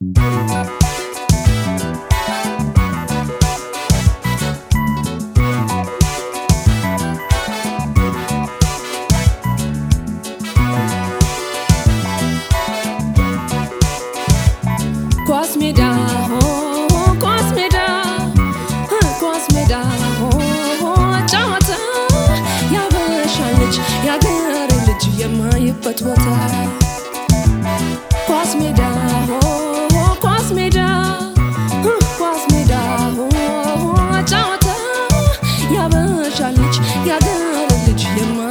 ኳስ ሜዳ ኳስ ሜዳ ኳስ ያበሻ ልጅ ያገሬ ልጅ የማይበት ቦታ gargalo de diamante.